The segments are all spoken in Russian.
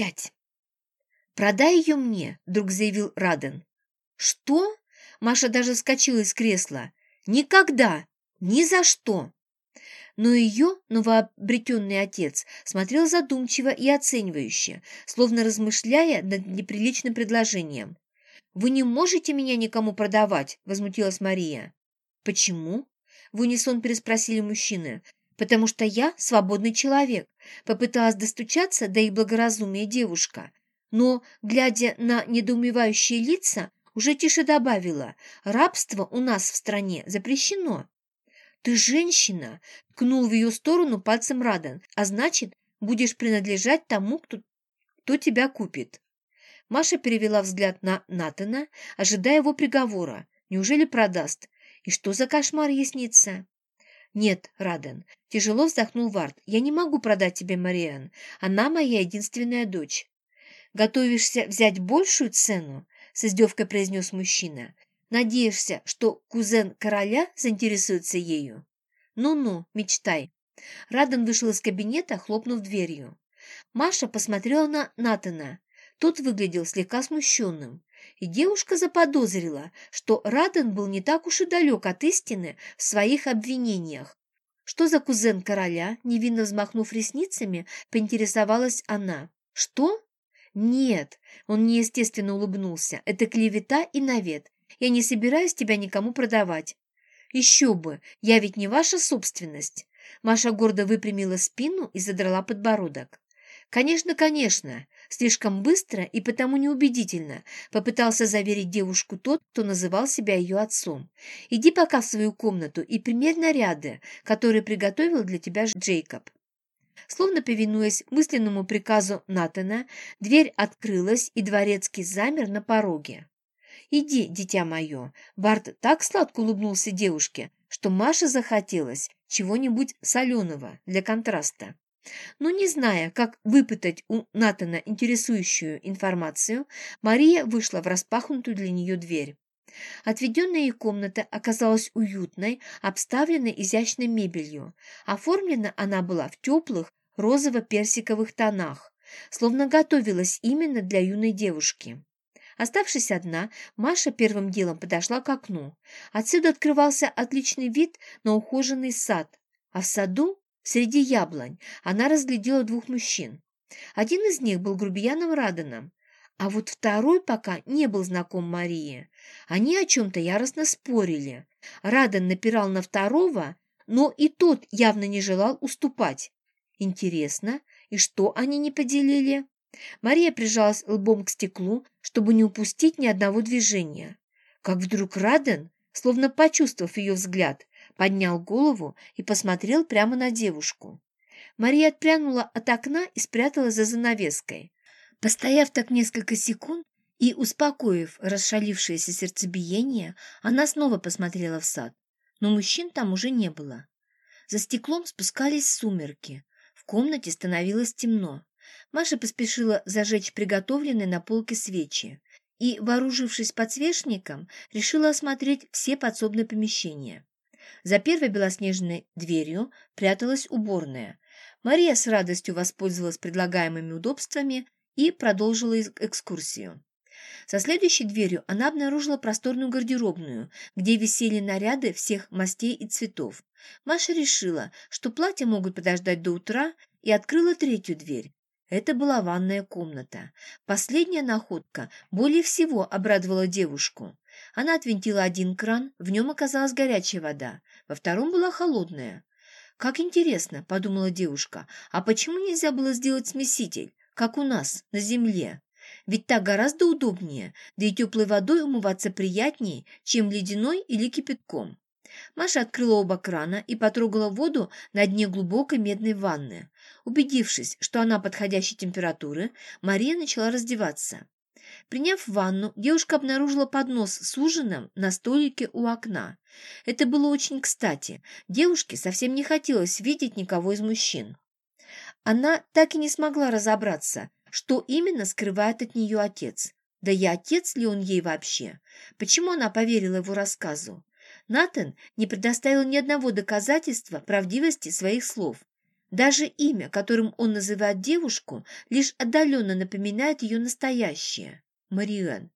Пять. «Продай ее мне», — вдруг заявил Раден. «Что?» — Маша даже вскочила из кресла. «Никогда! Ни за что!» Но ее новообретенный отец смотрел задумчиво и оценивающе, словно размышляя над неприличным предложением. «Вы не можете меня никому продавать?» – возмутилась Мария. «Почему?» – в унисон переспросили мужчины. «Потому что я свободный человек», – попыталась достучаться до их благоразумия девушка. Но, глядя на недоумевающие лица, уже тише добавила, «Рабство у нас в стране запрещено». «Ты женщина!» – ткнул в ее сторону пальцем Радан, «а значит, будешь принадлежать тому, кто, кто тебя купит». Маша перевела взгляд на Натана, ожидая его приговора. Неужели продаст? И что за кошмар ей? «Нет, Раден», – тяжело вздохнул Вард, – «я не могу продать тебе Мариан. Она моя единственная дочь». «Готовишься взять большую цену?» – с издевкой произнес мужчина. «Надеешься, что кузен короля заинтересуется ею?» «Ну-ну, мечтай». Раден вышел из кабинета, хлопнув дверью. Маша посмотрела на Натана. Тот выглядел слегка смущенным, и девушка заподозрила, что Раден был не так уж и далек от истины в своих обвинениях. «Что за кузен короля?» – невинно взмахнув ресницами, поинтересовалась она. «Что?» «Нет», – он неестественно улыбнулся, – «это клевета и навет. Я не собираюсь тебя никому продавать». «Еще бы, я ведь не ваша собственность». Маша гордо выпрямила спину и задрала подбородок. «Конечно, конечно!» Слишком быстро и потому неубедительно попытался заверить девушку тот, кто называл себя ее отцом. «Иди пока в свою комнату и примерь наряды, которые приготовил для тебя Джейкоб». Словно повинуясь мысленному приказу Натана, дверь открылась, и дворецкий замер на пороге. «Иди, дитя мое!» Барт так сладко улыбнулся девушке, что Маше захотелось чего-нибудь соленого для контраста. Но не зная, как выпытать у Натана интересующую информацию, Мария вышла в распахнутую для нее дверь. Отведенная ей комната оказалась уютной, обставленной изящной мебелью. Оформлена она была в теплых розово-персиковых тонах, словно готовилась именно для юной девушки. Оставшись одна, Маша первым делом подошла к окну. Отсюда открывался отличный вид на ухоженный сад, а в саду Среди яблонь она разглядела двух мужчин. Один из них был грубияном Раданом, а вот второй пока не был знаком Марии. Они о чем-то яростно спорили. Радан напирал на второго, но и тот явно не желал уступать. Интересно, и что они не поделили? Мария прижалась лбом к стеклу, чтобы не упустить ни одного движения. Как вдруг Раден, словно почувствовав ее взгляд, поднял голову и посмотрел прямо на девушку. Мария отпрянула от окна и спряталась за занавеской. Постояв так несколько секунд и успокоив расшалившееся сердцебиение, она снова посмотрела в сад, но мужчин там уже не было. За стеклом спускались сумерки, в комнате становилось темно. Маша поспешила зажечь приготовленные на полке свечи и, вооружившись подсвечником, решила осмотреть все подсобные помещения. За первой белоснежной дверью пряталась уборная. Мария с радостью воспользовалась предлагаемыми удобствами и продолжила экскурсию. За следующей дверью она обнаружила просторную гардеробную, где висели наряды всех мастей и цветов. Маша решила, что платья могут подождать до утра, и открыла третью дверь. Это была ванная комната. Последняя находка более всего обрадовала девушку. Она отвинтила один кран, в нем оказалась горячая вода, во втором была холодная. «Как интересно», — подумала девушка, «а почему нельзя было сделать смеситель, как у нас, на земле? Ведь так гораздо удобнее, да и теплой водой умываться приятнее, чем ледяной или кипятком». Маша открыла оба крана и потрогала воду на дне глубокой медной ванны. Убедившись, что она подходящей температуры, Мария начала раздеваться. Приняв ванну, девушка обнаружила поднос с ужином на столике у окна. Это было очень кстати. Девушке совсем не хотелось видеть никого из мужчин. Она так и не смогла разобраться, что именно скрывает от нее отец. Да и отец ли он ей вообще? Почему она поверила его рассказу? Натан не предоставил ни одного доказательства правдивости своих слов. Даже имя, которым он называет девушку, лишь отдаленно напоминает ее настоящее – Мариэн.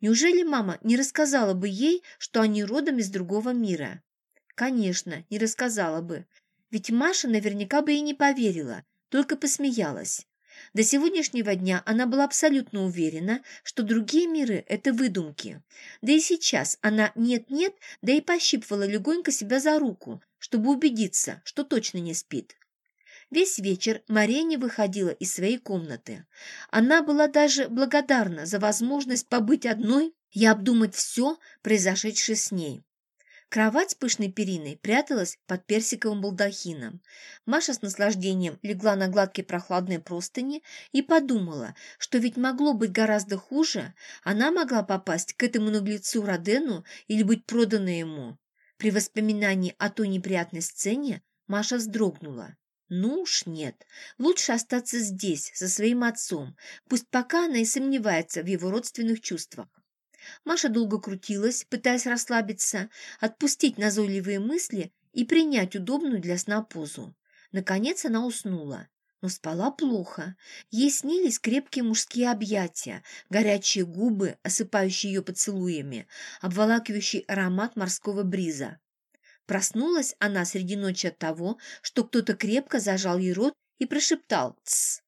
Неужели мама не рассказала бы ей, что они родом из другого мира? Конечно, не рассказала бы. Ведь Маша наверняка бы и не поверила, только посмеялась. До сегодняшнего дня она была абсолютно уверена, что другие миры – это выдумки. Да и сейчас она нет-нет, да и пощипывала легонько себя за руку, чтобы убедиться, что точно не спит. Весь вечер Мария не выходила из своей комнаты. Она была даже благодарна за возможность побыть одной и обдумать все, произошедшее с ней. Кровать с пышной периной пряталась под персиковым балдахином. Маша с наслаждением легла на гладкие прохладные простыни и подумала, что ведь могло быть гораздо хуже. Она могла попасть к этому наглецу Родену или быть продана ему. При воспоминании о той неприятной сцене Маша вздрогнула. Ну уж нет, лучше остаться здесь, со своим отцом, пусть пока она и сомневается в его родственных чувствах. Маша долго крутилась, пытаясь расслабиться, отпустить назойливые мысли и принять удобную для сна позу. Наконец она уснула. Но спала плохо. Ей снились крепкие мужские объятия, горячие губы, осыпающие ее поцелуями, обволакивающий аромат морского бриза. Проснулась она среди ночи от того, что кто-то крепко зажал ей рот и прошептал «Тсс».